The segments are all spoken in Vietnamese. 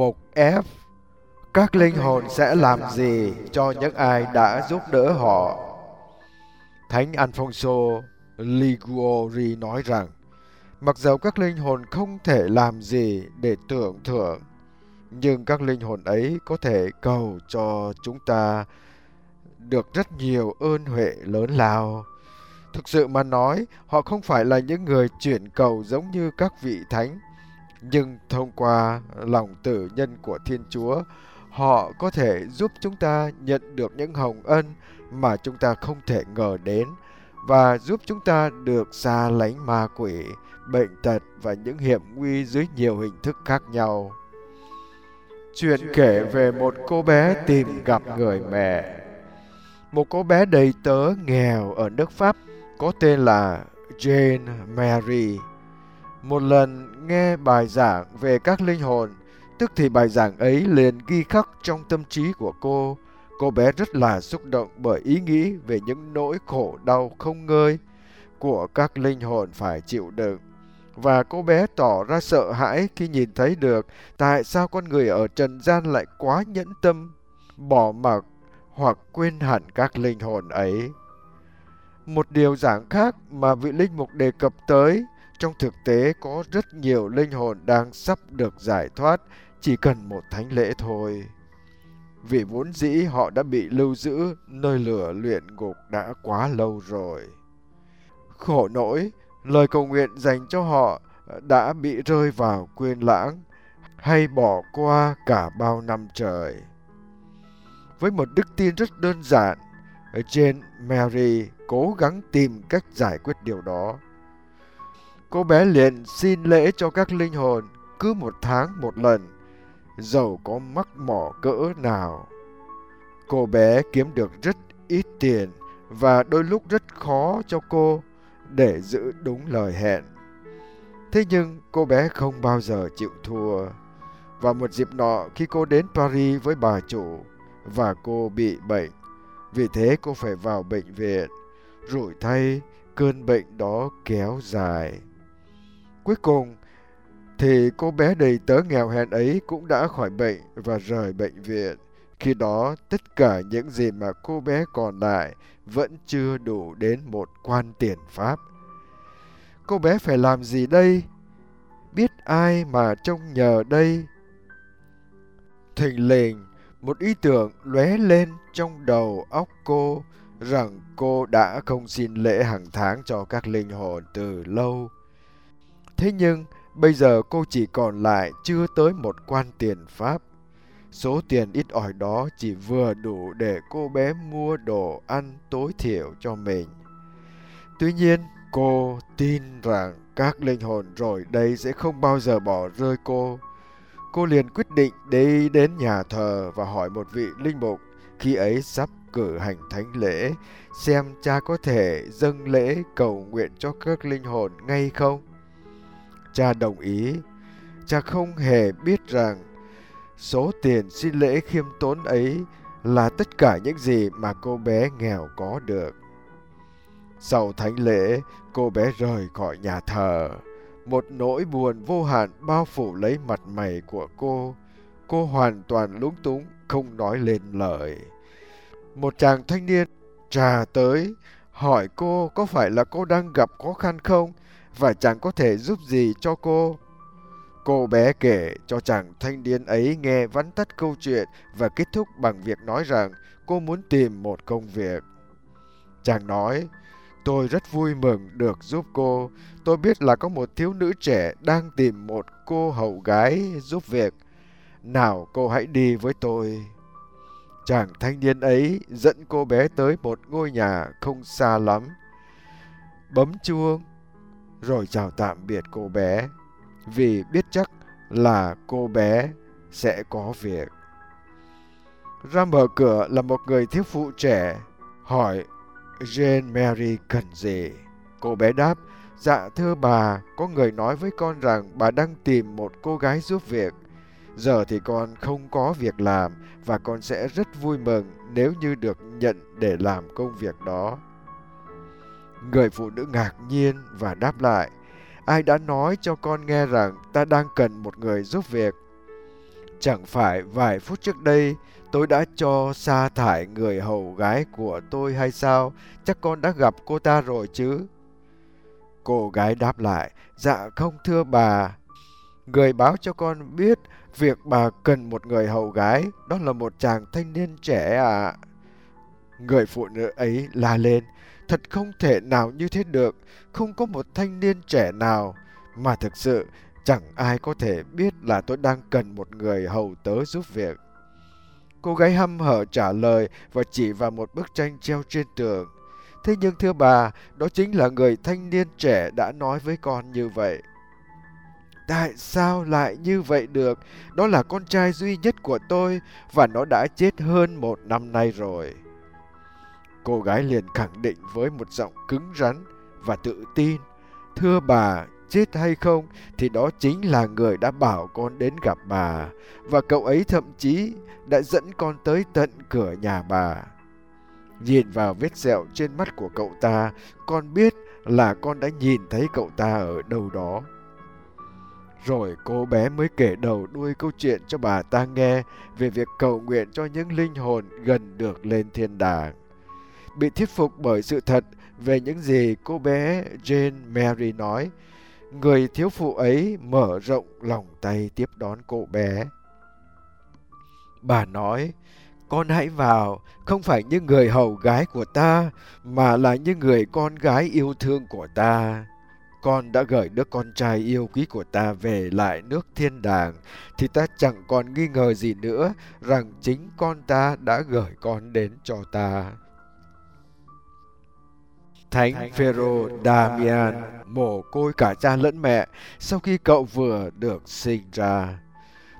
1f Các linh hồn sẽ làm gì cho những ai đã giúp đỡ họ? Thánh Alfonso Liguori nói rằng mặc dầu các linh hồn không thể làm gì để tưởng thưởng nhưng các linh hồn ấy có thể cầu cho chúng ta được rất nhiều ơn huệ lớn lao. Thực sự mà nói, họ không phải là những người chuyển cầu giống như các vị thánh, nhưng thông qua lòng tử nhân của Thiên Chúa, họ có thể giúp chúng ta nhận được những hồng ân mà chúng ta không thể ngờ đến và giúp chúng ta được xa lánh ma quỷ, bệnh tật và những hiểm nguy dưới nhiều hình thức khác nhau. Chuyện kể về một cô bé tìm gặp người mẹ. Một cô bé đầy tớ nghèo ở nước Pháp có tên là Jane Mary. Một lần nghe bài giảng về các linh hồn, tức thì bài giảng ấy liền ghi khắc trong tâm trí của cô. Cô bé rất là xúc động bởi ý nghĩ về những nỗi khổ đau không ngơi của các linh hồn phải chịu đựng và cô bé tỏ ra sợ hãi khi nhìn thấy được tại sao con người ở trần gian lại quá nhẫn tâm, bỏ mặc hoặc quên hẳn các linh hồn ấy. Một điều giảng khác mà vị linh mục đề cập tới, trong thực tế có rất nhiều linh hồn đang sắp được giải thoát, chỉ cần một thánh lễ thôi. Vì vốn dĩ họ đã bị lưu giữ nơi lửa luyện ngục đã quá lâu rồi. Khổ nỗi, lời cầu nguyện dành cho họ đã bị rơi vào quên lãng hay bỏ qua cả bao năm trời. Với một đức tin rất đơn giản, Jane Mary cố gắng tìm cách giải quyết điều đó. Cô bé liền xin lễ cho các linh hồn cứ một tháng một lần, dầu có mắc mỏ cỡ nào. Cô bé kiếm được rất ít tiền và đôi lúc rất khó cho cô để giữ đúng lời hẹn. Thế nhưng cô bé không bao giờ chịu thua. Và một dịp nọ khi cô đến Paris với bà chủ và cô bị bệnh, vì thế cô phải vào bệnh viện. Rủi thay, cơn bệnh đó kéo dài. Cuối cùng thì cô bé đầy tớ nghèo hèn ấy cũng đã khỏi bệnh và rời bệnh viện. Khi đó, tất cả những gì mà cô bé còn lại vẫn chưa đủ đến một quan tiền Pháp. Cô bé phải làm gì đây? Biết ai mà trông nhờ đây? Thình lình, một ý tưởng lóe lên trong đầu óc cô rằng cô đã không xin lễ hàng tháng cho các linh hồn từ lâu. Thế nhưng, bây giờ cô chỉ còn lại chưa tới một quan tiền Pháp. Số tiền ít ỏi đó chỉ vừa đủ để cô bé mua đồ ăn tối thiểu cho mình. Tuy nhiên, Cô tin rằng các linh hồn rồi đây sẽ không bao giờ bỏ rơi cô. Cô liền quyết định đi đến nhà thờ và hỏi một vị linh mục khi ấy sắp cử hành thánh lễ xem cha có thể dâng lễ cầu nguyện cho các linh hồn ngay không. Cha đồng ý. Cha không hề biết rằng số tiền xin lễ khiêm tốn ấy là tất cả những gì mà cô bé nghèo có được. Sau thánh lễ, cô bé rời khỏi nhà thờ. Một nỗi buồn vô hạn bao phủ lấy mặt mày của cô. Cô hoàn toàn lúng túng, không nói lên lời. Một chàng thanh niên trà tới, hỏi cô có phải là cô đang gặp khó khăn không và chàng có thể giúp gì cho cô. Cô bé kể cho chàng thanh niên ấy nghe vắn tắt câu chuyện và kết thúc bằng việc nói rằng cô muốn tìm một công việc. Chàng nói, Tôi rất vui mừng được giúp cô. Tôi biết là có một thiếu nữ trẻ đang tìm một cô hậu gái giúp việc. Nào cô hãy đi với tôi. Chàng thanh niên ấy dẫn cô bé tới một ngôi nhà không xa lắm. Bấm chuông, rồi chào tạm biệt cô bé, vì biết chắc là cô bé sẽ có việc. Ra mở cửa là một người thiếu phụ trẻ, hỏi Jane Mary cần gì? Cô bé đáp, dạ thưa bà, có người nói với con rằng bà đang tìm một cô gái giúp việc. Giờ thì con không có việc làm và con sẽ rất vui mừng nếu như được nhận để làm công việc đó. Người phụ nữ ngạc nhiên và đáp lại, ai đã nói cho con nghe rằng ta đang cần một người giúp việc? Chẳng phải vài phút trước đây tôi đã cho sa thải người hầu gái của tôi hay sao? Chắc con đã gặp cô ta rồi chứ? Cô gái đáp lại, dạ không thưa bà. Người báo cho con biết việc bà cần một người hầu gái, đó là một chàng thanh niên trẻ ạ. À. Người phụ nữ ấy la lên, thật không thể nào như thế được, không có một thanh niên trẻ nào, mà thực sự chẳng ai có thể biết là tôi đang cần một người hầu tớ giúp việc. Cô gái hăm hở trả lời và chỉ vào một bức tranh treo trên tường. Thế nhưng thưa bà, đó chính là người thanh niên trẻ đã nói với con như vậy. Tại sao lại như vậy được? Đó là con trai duy nhất của tôi và nó đã chết hơn một năm nay rồi. Cô gái liền khẳng định với một giọng cứng rắn và tự tin. Thưa bà, chết hay không thì đó chính là người đã bảo con đến gặp bà. Và cậu ấy thậm chí đã dẫn con tới tận cửa nhà bà. Nhìn vào vết sẹo trên mắt của cậu ta, con biết là con đã nhìn thấy cậu ta ở đâu đó. Rồi cô bé mới kể đầu đuôi câu chuyện cho bà ta nghe về việc cầu nguyện cho những linh hồn gần được lên thiên đàng. Bị thuyết phục bởi sự thật về những gì cô bé Jane Mary nói, người thiếu phụ ấy mở rộng lòng tay tiếp đón cô bé. Bà nói, con hãy vào, không phải như người hầu gái của ta, mà là như người con gái yêu thương của ta. Con đã gửi đứa con trai yêu quý của ta về lại nước thiên đàng, thì ta chẳng còn nghi ngờ gì nữa rằng chính con ta đã gửi con đến cho ta. Thánh Phêrô Damian mồ côi cả cha lẫn mẹ sau khi cậu vừa được sinh ra.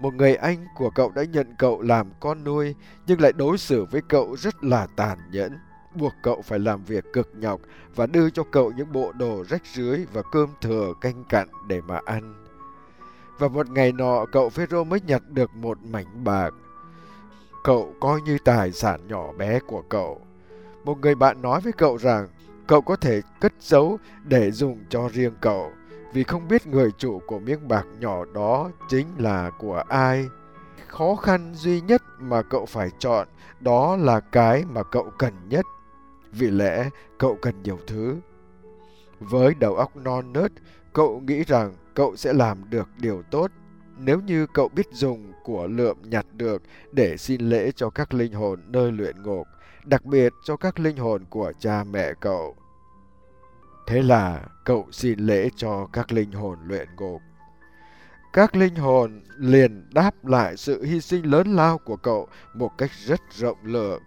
Một người anh của cậu đã nhận cậu làm con nuôi nhưng lại đối xử với cậu rất là tàn nhẫn, buộc cậu phải làm việc cực nhọc và đưa cho cậu những bộ đồ rách rưới và cơm thừa canh cặn để mà ăn. Và một ngày nọ cậu Phêrô mới nhặt được một mảnh bạc. Cậu coi như tài sản nhỏ bé của cậu. Một người bạn nói với cậu rằng cậu có thể cất giấu để dùng cho riêng cậu vì không biết người chủ của miếng bạc nhỏ đó chính là của ai. Khó khăn duy nhất mà cậu phải chọn đó là cái mà cậu cần nhất. Vì lẽ cậu cần nhiều thứ. Với đầu óc non nớt, cậu nghĩ rằng cậu sẽ làm được điều tốt nếu như cậu biết dùng của lượm nhặt được để xin lễ cho các linh hồn nơi luyện ngục, đặc biệt cho các linh hồn của cha mẹ cậu. Thế là cậu xin lễ cho các linh hồn luyện ngục. Các linh hồn liền đáp lại sự hy sinh lớn lao của cậu một cách rất rộng lượng.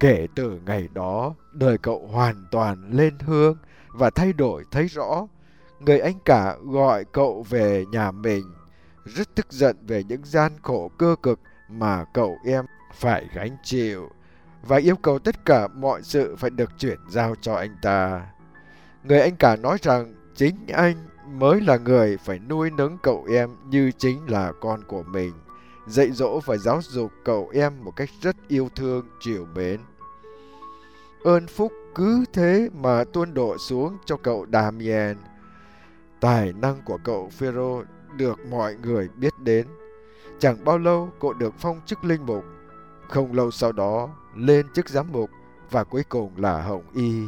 Kể từ ngày đó, đời cậu hoàn toàn lên hương và thay đổi thấy rõ. Người anh cả gọi cậu về nhà mình, rất tức giận về những gian khổ cơ cực mà cậu em phải gánh chịu và yêu cầu tất cả mọi sự phải được chuyển giao cho anh ta. Người anh cả nói rằng chính anh mới là người phải nuôi nấng cậu em như chính là con của mình, dạy dỗ và giáo dục cậu em một cách rất yêu thương, chiều mến. Ơn phúc cứ thế mà tuôn đổ xuống cho cậu Damien. Tài năng của cậu Phêrô được mọi người biết đến. Chẳng bao lâu cậu được phong chức linh mục, không lâu sau đó lên chức giám mục và cuối cùng là hồng y.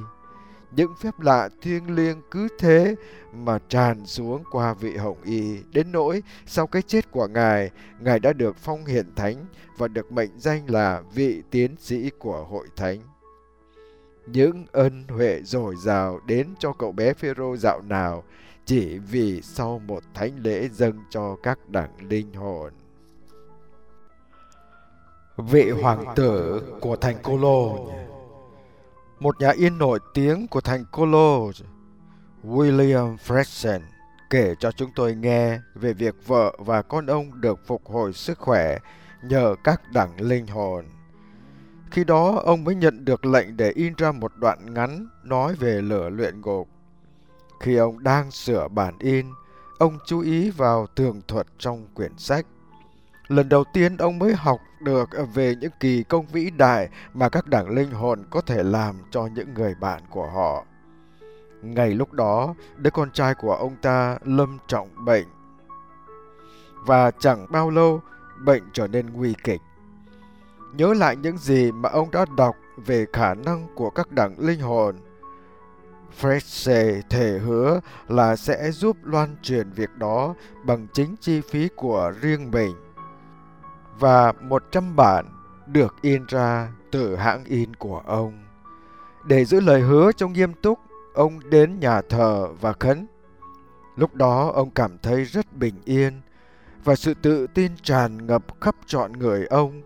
Những phép lạ thiêng liêng cứ thế mà tràn xuống qua vị hồng y đến nỗi sau cái chết của ngài, ngài đã được phong hiển thánh và được mệnh danh là vị tiến sĩ của hội thánh. Những ân huệ dồi dào đến cho cậu bé Phêrô dạo nào chỉ vì sau một thánh lễ dâng cho các đẳng linh hồn vị hoàng tử của thành Cologne. Một nhà in nổi tiếng của thành Cologne, William Fredson, kể cho chúng tôi nghe về việc vợ và con ông được phục hồi sức khỏe nhờ các đẳng linh hồn. Khi đó, ông mới nhận được lệnh để in ra một đoạn ngắn nói về lửa luyện ngục. Khi ông đang sửa bản in, ông chú ý vào tường thuật trong quyển sách. Lần đầu tiên ông mới học được về những kỳ công vĩ đại mà các đảng linh hồn có thể làm cho những người bạn của họ. Ngày lúc đó, đứa con trai của ông ta lâm trọng bệnh. và chẳng bao lâu bệnh trở nên nguy kịch. Nhớ lại những gì mà ông đã đọc về khả năng của các đảng linh hồn, Frese thể hứa là sẽ giúp loan truyền việc đó bằng chính chi phí của riêng mình. Và 100 bản được in ra từ hãng in của ông. Để giữ lời hứa trong nghiêm túc, ông đến nhà thờ và khấn. Lúc đó ông cảm thấy rất bình yên và sự tự tin tràn ngập khắp trọn người ông.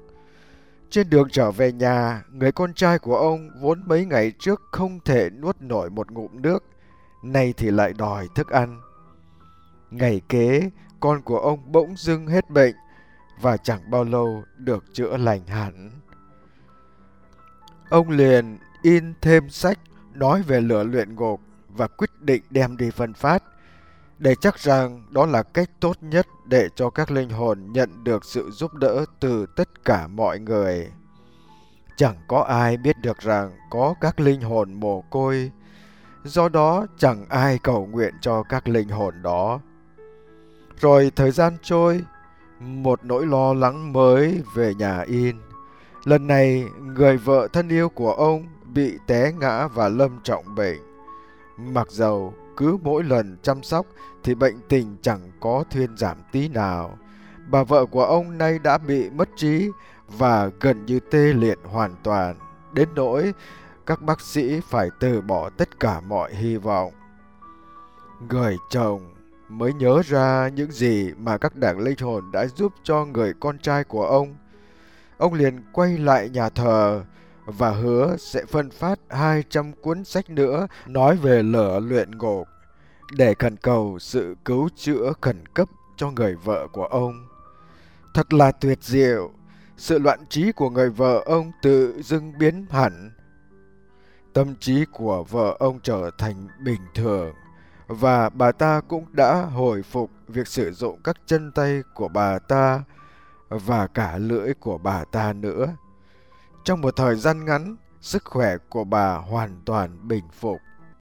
Trên đường trở về nhà, người con trai của ông vốn mấy ngày trước không thể nuốt nổi một ngụm nước, nay thì lại đòi thức ăn. Ngày kế, con của ông bỗng dưng hết bệnh và chẳng bao lâu được chữa lành hẳn. Ông liền in thêm sách nói về lửa luyện ngục và quyết định đem đi phân phát để chắc rằng đó là cách tốt nhất để cho các linh hồn nhận được sự giúp đỡ từ tất cả mọi người. Chẳng có ai biết được rằng có các linh hồn mồ côi, do đó chẳng ai cầu nguyện cho các linh hồn đó. Rồi thời gian trôi, một nỗi lo lắng mới về nhà in. Lần này, người vợ thân yêu của ông bị té ngã và lâm trọng bệnh. Mặc dầu cứ mỗi lần chăm sóc thì bệnh tình chẳng có thuyên giảm tí nào. Bà vợ của ông nay đã bị mất trí và gần như tê liệt hoàn toàn, đến nỗi các bác sĩ phải từ bỏ tất cả mọi hy vọng. Người chồng mới nhớ ra những gì mà các đảng linh hồn đã giúp cho người con trai của ông. Ông liền quay lại nhà thờ và hứa sẽ phân phát 200 cuốn sách nữa nói về lửa luyện ngục để khẩn cầu sự cứu chữa khẩn cấp cho người vợ của ông. Thật là tuyệt diệu, sự loạn trí của người vợ ông tự dưng biến hẳn. Tâm trí của vợ ông trở thành bình thường và bà ta cũng đã hồi phục việc sử dụng các chân tay của bà ta và cả lưỡi của bà ta nữa. Trong một thời gian ngắn, sức khỏe của bà hoàn toàn bình phục.